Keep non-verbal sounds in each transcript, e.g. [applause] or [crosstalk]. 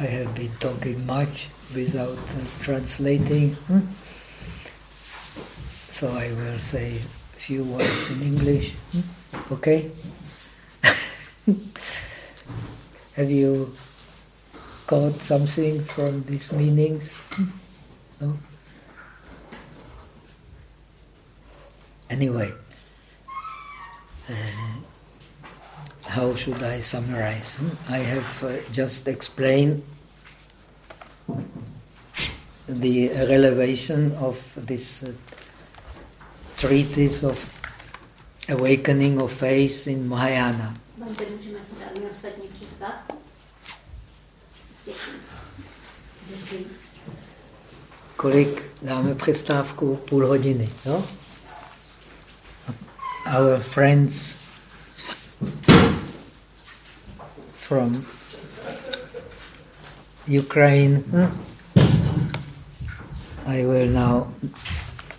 I have been talking much without uh, translating. Hmm? So I will say a few words in English. Hmm? Okay? [laughs] have you caught something from these meanings? No? Anyway, uh, how should I summarize? I have uh, just explained the elevation of this uh, treatise of awakening of faith in Mahayana. Kolik dáme přestávku? Půl hodiny, jo? Our friends from Ukraine. Hmm? I will now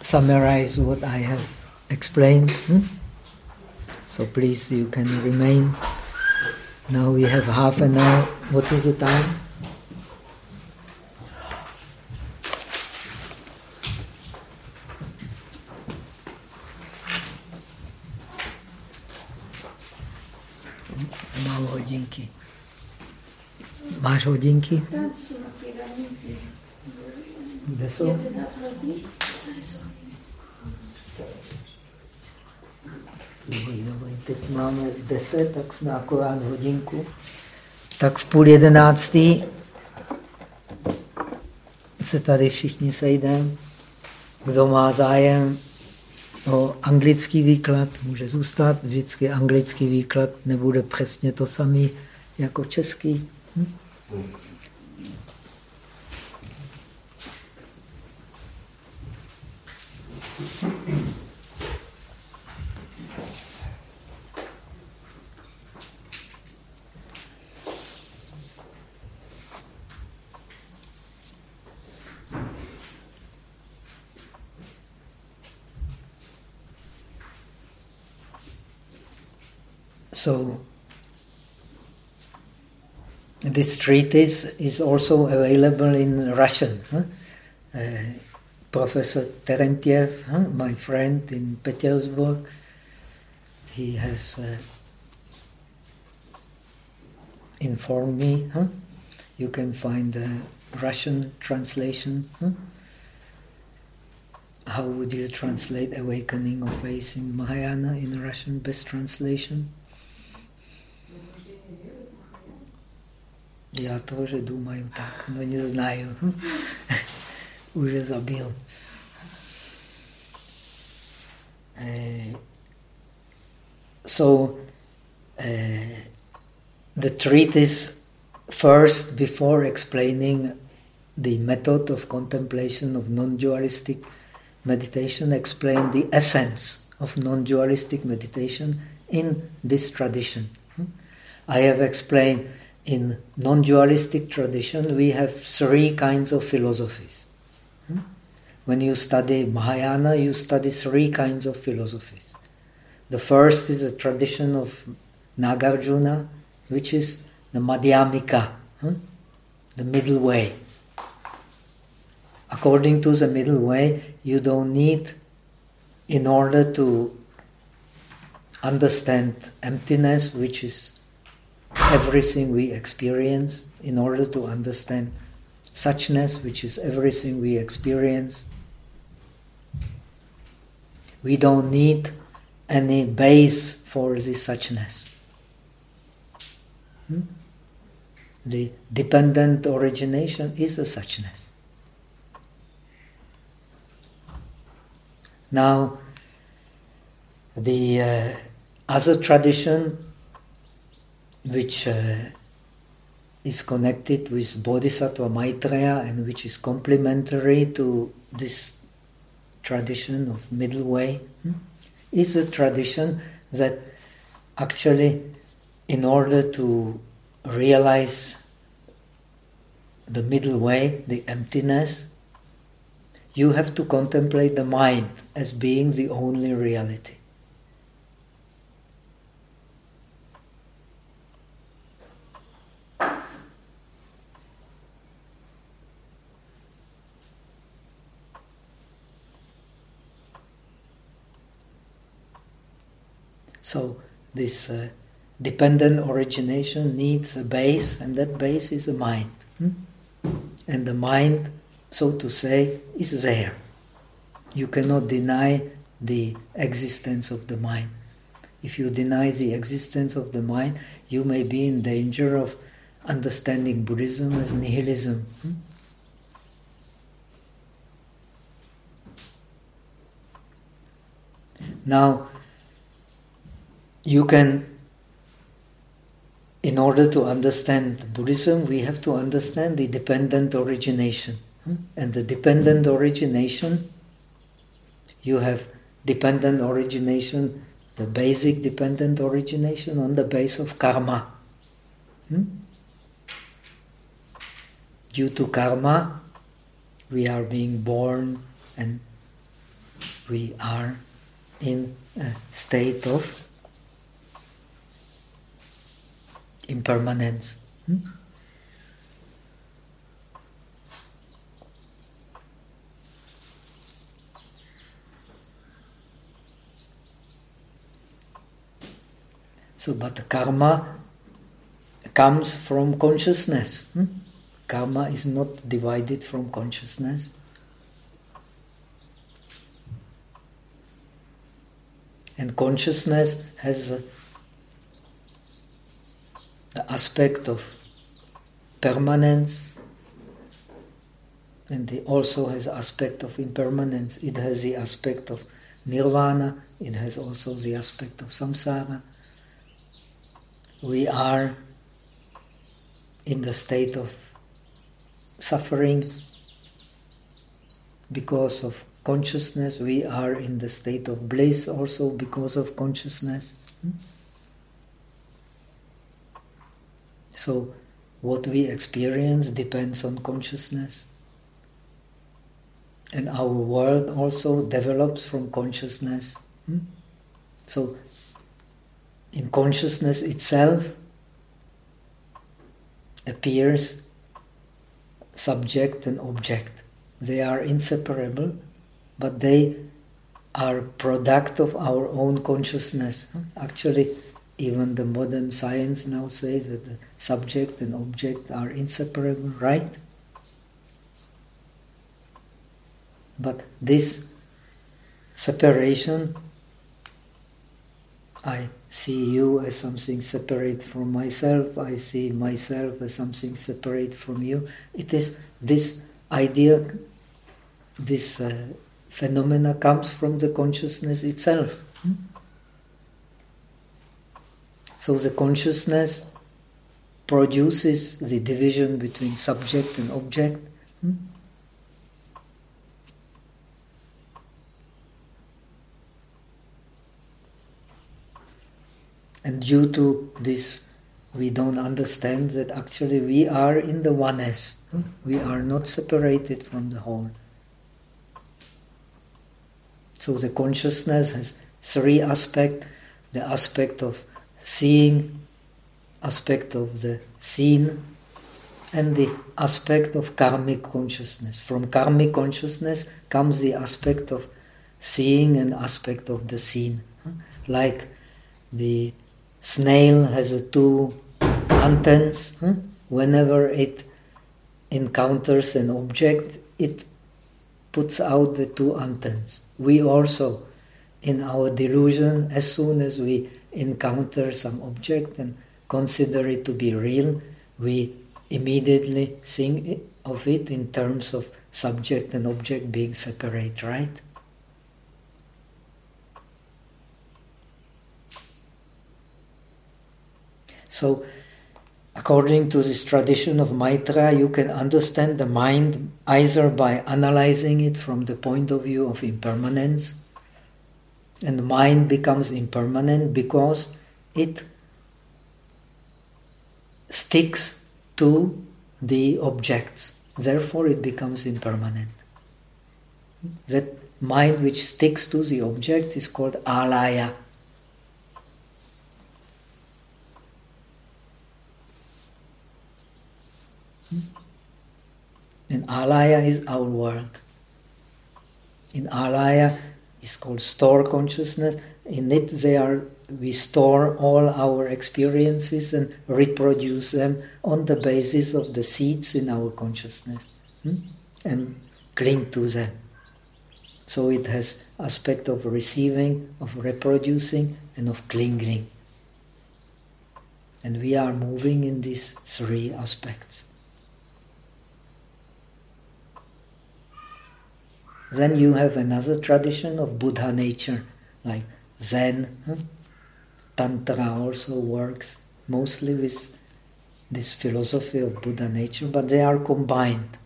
summarize what I have explained. Hmm? So please, you can remain. Now we have half an hour. What is the time? Máš hodinky? Kde jsou? Teď máme deset, tak jsme akorát hodinku. Tak v půl jedenáctý se tady všichni sejdeme. Kdo má zájem o anglický výklad, může zůstat. Vždycky anglický výklad nebude přesně to samý jako český. Hm? So this treatise is also available in Russian. Huh? Uh, Professor Terentiev, huh? my friend in Petersburg, he has uh, informed me. Huh? You can find the Russian translation. How would you translate awakening of faith in Mahayana in Russian? Best translation? Já тоже думаю так, но не знаю. Уже забил. Uh, so, uh, the treatise first, before explaining the method of contemplation of non-dualistic meditation, explained the essence of non-dualistic meditation in this tradition. I have explained in non-dualistic tradition, we have three kinds of philosophies. Hmm? When you study Mahayana, you study three kinds of philosophies. The first is a tradition of Nagarjuna, which is the Madhyamika, hmm? the middle way. According to the middle way, you don't need, in order to understand emptiness, which is everything we experience in order to understand suchness, which is everything we experience. We don't need any base for the suchness. Hmm? The dependent origination is a suchness. Now, the uh, other tradition which uh, is connected with Bodhisattva Maitreya and which is complementary to this tradition of middle way, hmm, is a tradition that actually, in order to realize the middle way, the emptiness, you have to contemplate the mind as being the only reality. So this uh, dependent origination needs a base, and that base is a mind. Hmm? And the mind, so to say, is there. You cannot deny the existence of the mind. If you deny the existence of the mind, you may be in danger of understanding Buddhism as nihilism. Hmm? Now, you can, in order to understand Buddhism, we have to understand the dependent origination. Hmm? And the dependent origination, you have dependent origination, the basic dependent origination on the base of karma. Hmm? Due to karma, we are being born and we are in a state of impermanence. Hmm? So, but karma comes from consciousness. Hmm? Karma is not divided from consciousness. And consciousness has aspect of permanence and it also has aspect of impermanence. It has the aspect of nirvana, it has also the aspect of samsara. We are in the state of suffering because of consciousness, we are in the state of bliss also because of consciousness. Hmm? So, what we experience depends on consciousness. And our world also develops from consciousness. Hmm? So, in consciousness itself appears subject and object. They are inseparable but they are product of our own consciousness. Actually, even the modern science now says that the subject and object are inseparable, right? But this separation, I see you as something separate from myself, I see myself as something separate from you. It is this idea, this uh, phenomena comes from the consciousness itself. Hmm? So the consciousness produces the division between subject and object. Hmm? And due to this, we don't understand that actually we are in the oneness. Hmm? We are not separated from the whole. So the consciousness has three aspects the aspect of seeing, aspect of the seen, and the aspect of karmic consciousness. From karmic consciousness comes the aspect of seeing and aspect of the seen. Like the snail has a two antennas. Whenever it encounters an object, it puts out the two antennas we also, in our delusion, as soon as we encounter some object and consider it to be real, we immediately think of it in terms of subject and object being separate, right? So, according to this tradition of Maitreya, you can understand the mind either by analyzing it from the point of view of impermanence, and the mind becomes impermanent because it sticks to the objects. Therefore, it becomes impermanent. That mind which sticks to the objects is called alaya. And alaya is our world. In alaya is called store consciousness, in it they are we store all our experiences and reproduce them on the basis of the seeds in our consciousness hmm? and cling to them. So it has aspect of receiving, of reproducing, and of clinging. And we are moving in these three aspects. Then you have another tradition of Buddha nature, like Zen. Huh? Tantra also works mostly with this philosophy of Buddha nature, but they are combined.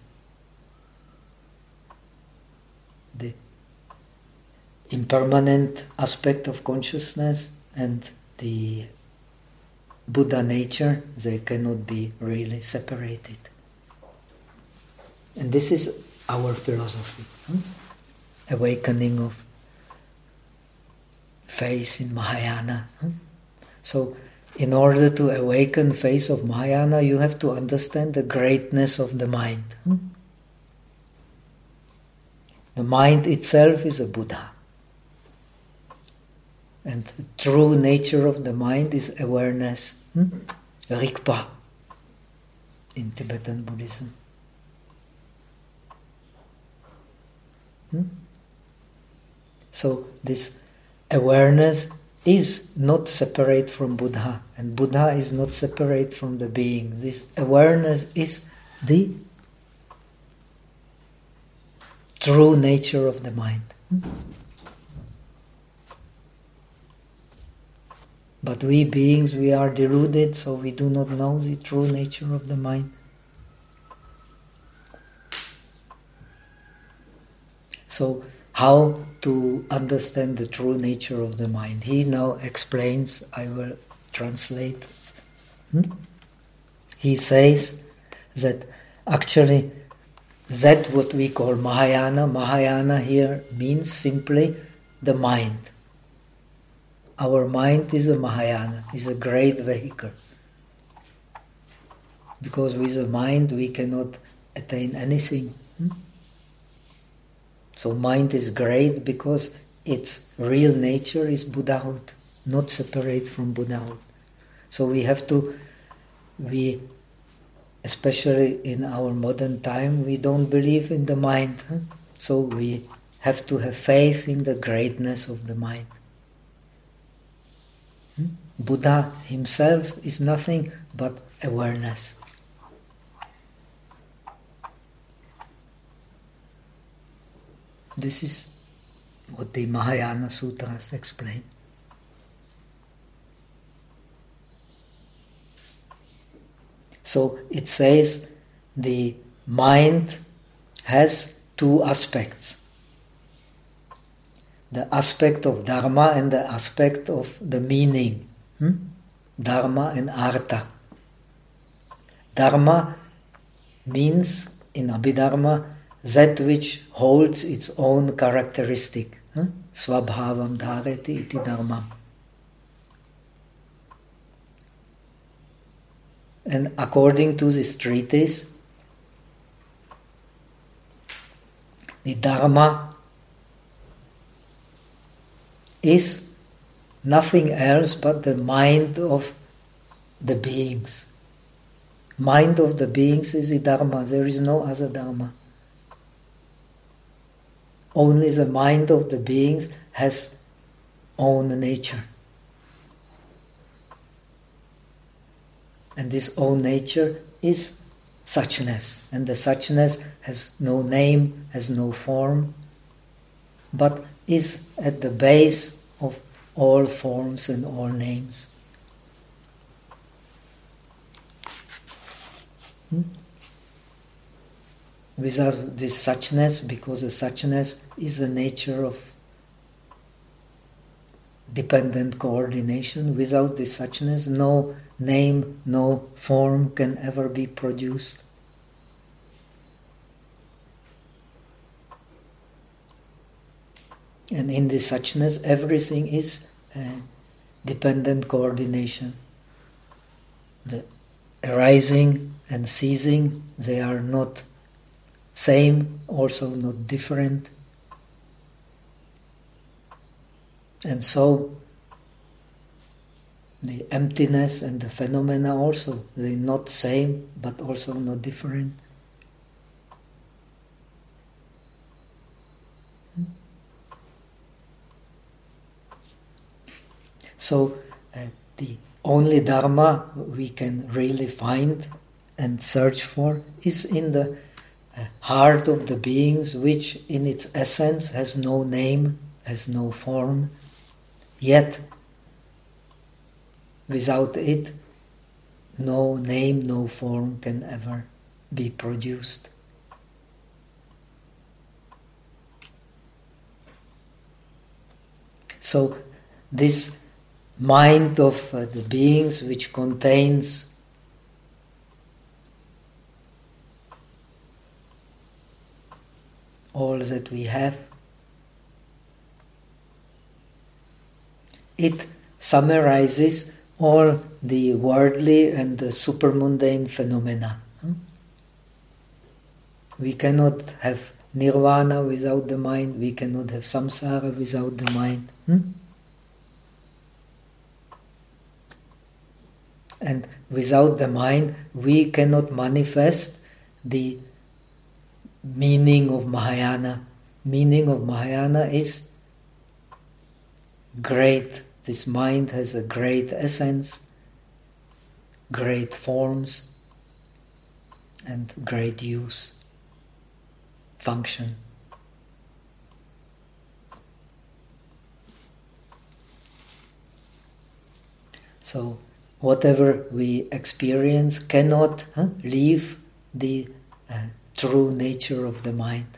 The impermanent aspect of consciousness and the Buddha nature, they cannot be really separated. And this is our philosophy. Hmm? Awakening of faith in Mahayana. Hmm? So, in order to awaken faith of Mahayana, you have to understand the greatness of the mind. Hmm? The mind itself is a Buddha. And the true nature of the mind is awareness, hmm? Rigpa in Tibetan Buddhism. Hmm? So this awareness is not separate from Buddha, and Buddha is not separate from the being. This awareness is the true nature of the mind. But we beings, we are deluded, so we do not know the true nature of the mind. So, how to understand the true nature of the mind? He now explains, I will translate. Hmm? He says that actually that what we call Mahayana, Mahayana here means simply the mind. Our mind is a Mahayana, is a great vehicle. Because with the mind we cannot attain anything. So mind is great because its real nature is Buddhahood, not separate from Buddhahood. So we have to, we, especially in our modern time, we don't believe in the mind. So we have to have faith in the greatness of the mind. Hmm? Buddha himself is nothing but awareness. This is what the Mahayana Sutras explain. So it says the mind has two aspects the aspect of Dharma and the aspect of the meaning. Hmm? Dharma and Artha. Dharma means in Abhidharma that which holds its own characteristic. Huh? Swabhavam dhareti iti dharma. And according to this treatise, the Dharma is nothing else but the mind of the beings. Mind of the beings is the Dharma, there is no other Dharma. Only the mind of the beings has own nature. And this own nature is suchness. And the suchness has no name, has no form, but is at the base of all forms and all names. Hmm? Without this suchness, because the suchness is the nature of dependent co-origination. Without this suchness, no name, no form can ever be produced. And in this suchness, everything is uh, dependent co-origination. The arising and ceasing, they are not same, also not different. And so the emptiness and the phenomena also, they're not same but also not different. So uh, the only Dharma we can really find and search for is in the heart of the beings, which in its essence has no name, has no form, yet without it, no name, no form can ever be produced. So, this mind of uh, the beings which contains all that we have. It summarizes all the worldly and the supermundane phenomena. Hmm? We cannot have nirvana without the mind, we cannot have samsara without the mind. Hmm? And without the mind, we cannot manifest the meaning of Mahayana. Meaning of Mahayana is great. This mind has a great essence, great forms, and great use, function. So whatever we experience cannot huh, leave the uh, true nature of the mind,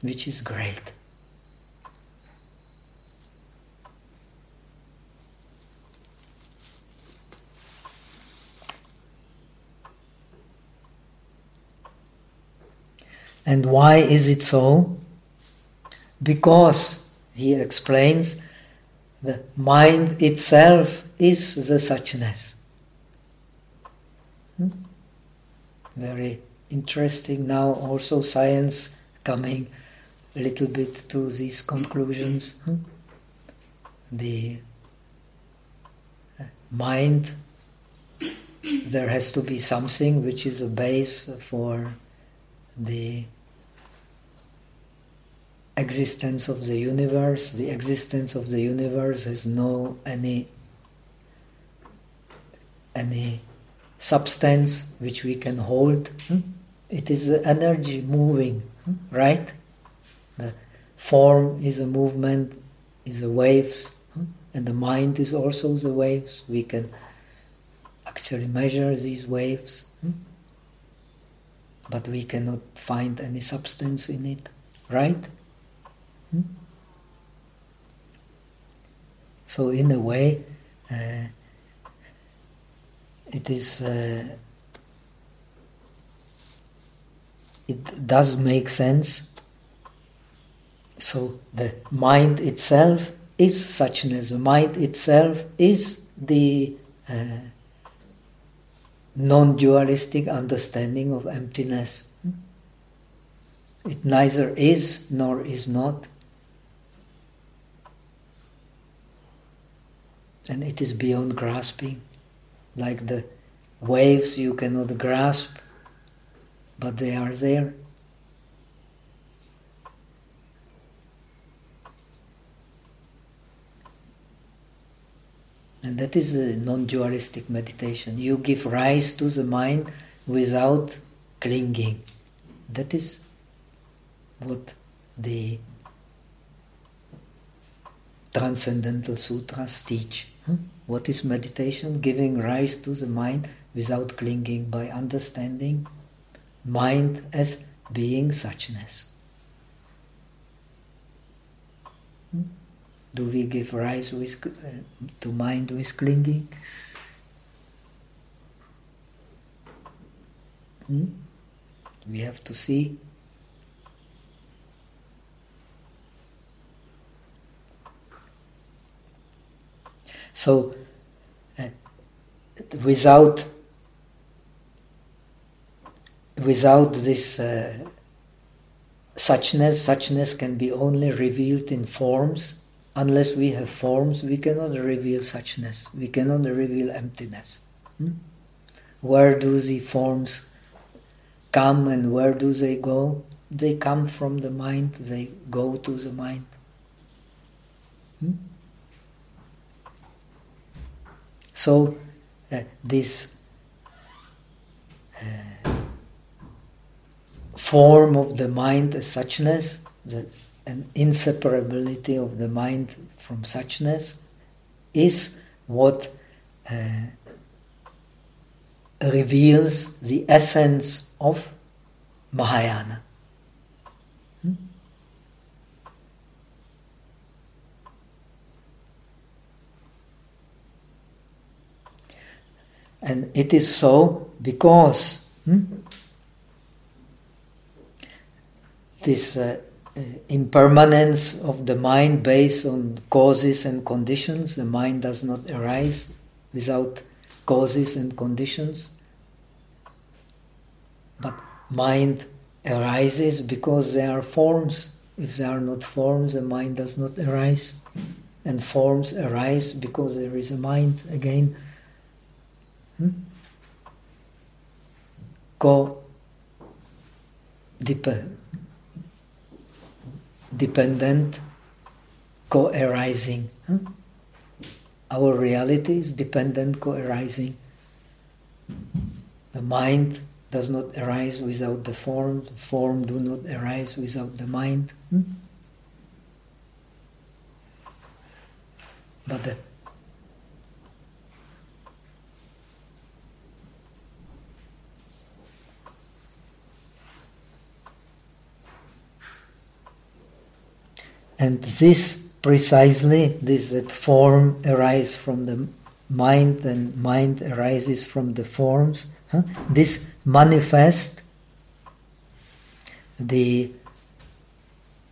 which is great. And why is it so? Because, he explains, the mind itself is the suchness. Hmm? Very interesting now, also science coming a little bit to these conclusions. Hmm? The uh, mind, there has to be something which is a base for the existence of the universe. The existence of the universe has no any any substance which we can hold. Hmm? It is energy moving, hmm? right? The form is a movement, is the waves, hmm? and the mind is also the waves. We can actually measure these waves, but we cannot find any substance in it, right? So, in a way, uh, it is. Uh, it does make sense. So the mind itself is suchness. The mind itself is the uh, non-dualistic understanding of emptiness. It neither is nor is not. and it is beyond grasping. Like the waves you cannot grasp, but they are there. And that is a non dualistic meditation. You give rise to the mind without clinging. That is what the Transcendental Sutras teach. Hmm? What is meditation? Giving rise to the mind without clinging by understanding mind as being suchness. Hmm? Do we give rise with, uh, to mind with clinging? Hmm? We have to see So, uh, without without this uh, suchness, suchness can be only revealed in forms, unless we have forms, we cannot reveal suchness, we cannot reveal emptiness. Hmm? Where do the forms come and where do they go? They come from the mind, they go to the mind. Hmm? So, uh, this uh, form of the mind as suchness, the an inseparability of the mind from suchness, is what uh, reveals the essence of Mahayana. And it is so because hmm, this uh, uh, impermanence of the mind based on causes and conditions, the mind does not arise without causes and conditions. But mind arises because there are forms. If there are not forms, the mind does not arise. And forms arise because there is a mind again. Hmm? Co dependent co-arising. Huh? Our reality is dependent co-arising. The mind does not arise without the form, the form do not arise without the mind. Hmm? But the And this precisely, this that form arises from the mind and mind arises from the forms, huh? this manifest the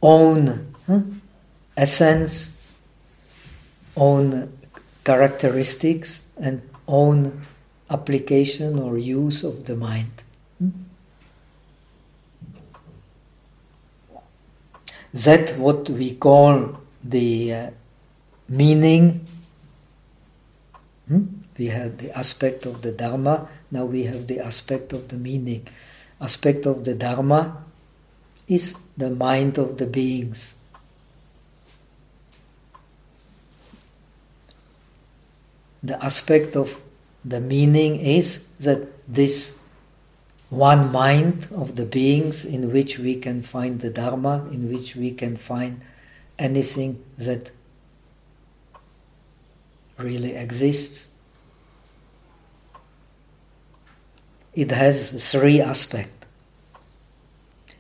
own huh? essence, own characteristics, and own application or use of the mind. Hmm? That what we call the uh, meaning. Hmm? We have the aspect of the Dharma, now we have the aspect of the meaning. Aspect of the Dharma is the mind of the beings. The aspect of the meaning is that this one mind of the beings in which we can find the Dharma, in which we can find anything that really exists. It has three aspects.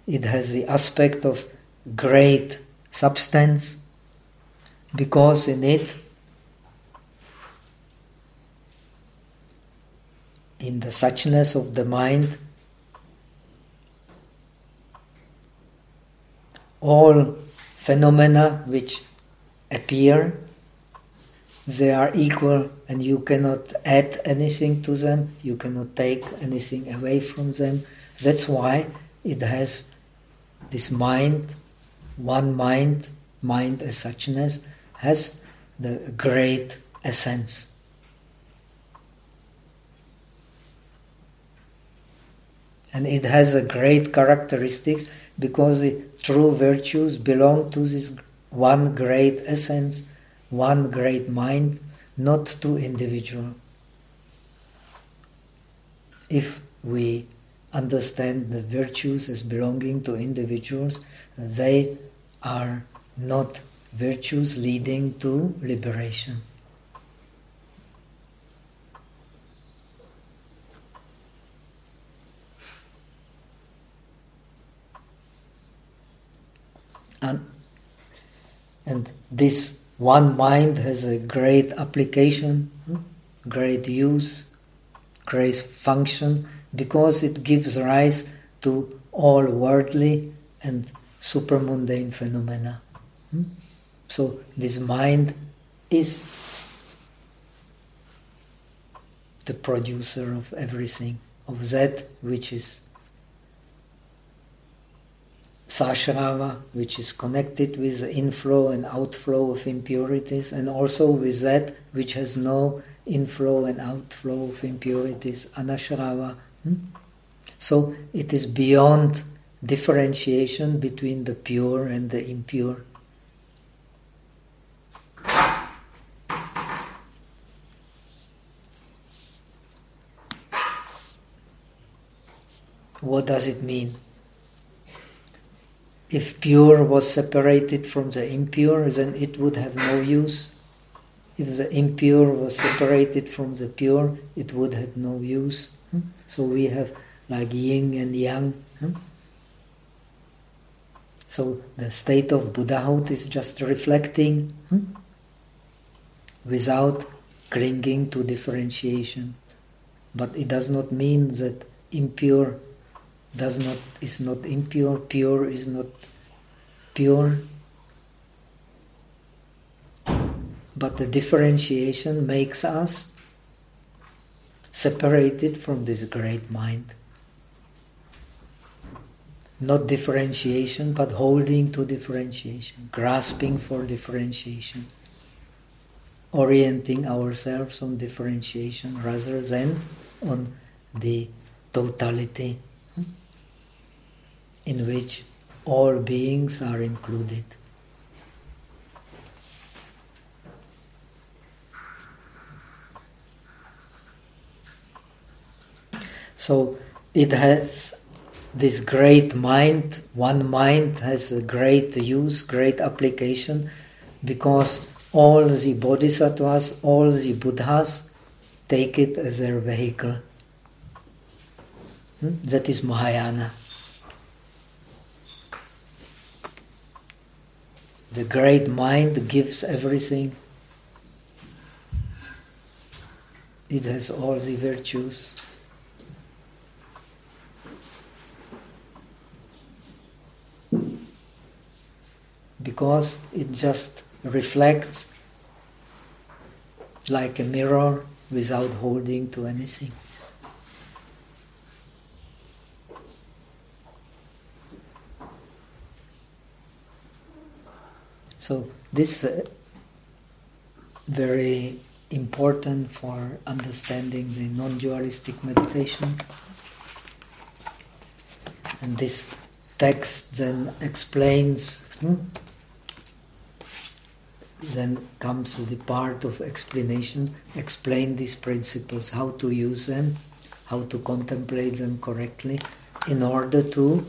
It has the aspect of great substance, because in it, in the suchness of the mind, all phenomena which appear, they are equal and you cannot add anything to them, you cannot take anything away from them. That's why it has this mind, one mind, mind as suchness, has the great essence. And it has a great characteristics because the true virtues belong to this one great essence, one great mind, not to individual. If we understand the virtues as belonging to individuals, they are not virtues leading to liberation. And, and this one mind has a great application, hmm, great use, great function, because it gives rise to all worldly and supermundane phenomena. Hmm. So this mind is the producer of everything, of that which is sashrava, which is connected with the inflow and outflow of impurities, and also with that which has no inflow and outflow of impurities, anashrava. Hmm? So it is beyond differentiation between the pure and the impure. What does it mean? If pure was separated from the impure, then it would have no use. If the impure was separated from the pure, it would have no use. Hmm? So we have like yin and yang. Hmm? So the state of Buddhahood is just reflecting hmm? without clinging to differentiation. But it does not mean that impure does not is not impure, pure is not pure. But the differentiation makes us separated from this great mind. Not differentiation, but holding to differentiation, grasping for differentiation, orienting ourselves on differentiation rather than on the totality in which all beings are included. So it has this great mind, one mind has a great use, great application, because all the bodhisattvas, all the buddhas take it as their vehicle. Hmm? That is Mahayana. The great mind gives everything. It has all the virtues. Because it just reflects like a mirror without holding to anything. So this is uh, very important for understanding the non-dualistic meditation. And this text then explains, hmm, then comes the part of explanation, explain these principles, how to use them, how to contemplate them correctly in order to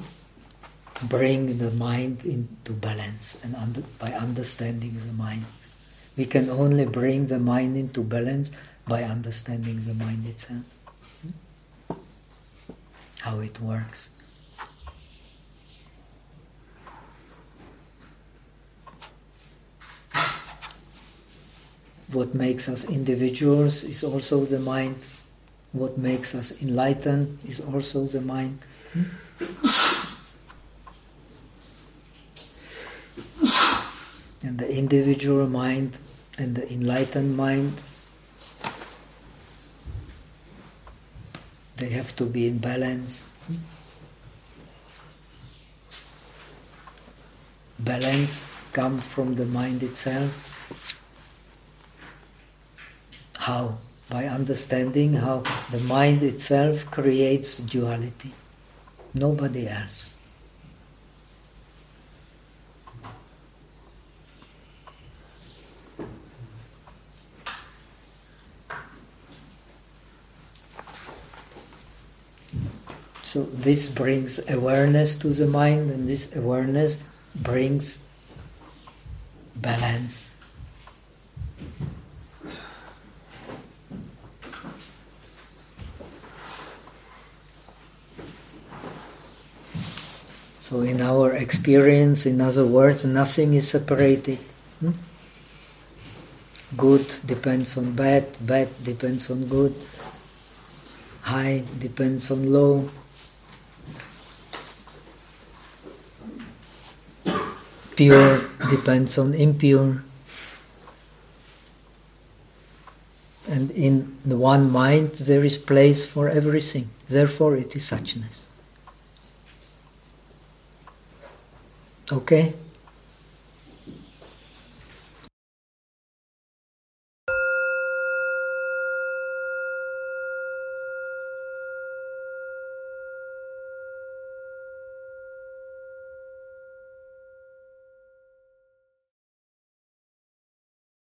bring the mind into balance and under, by understanding the mind. We can only bring the mind into balance by understanding the mind itself, how it works. What makes us individuals is also the mind. What makes us enlightened is also the mind. And the individual mind and the enlightened mind they have to be in balance. Balance comes from the mind itself. How? By understanding how the mind itself creates duality. Nobody else So this brings awareness to the mind, and this awareness brings balance. So, in our experience, in other words, nothing is separated. Hmm? Good depends on bad, bad depends on good, high depends on low. Pure depends on impure. And in the one mind there is place for everything. Therefore it is suchness. Okay?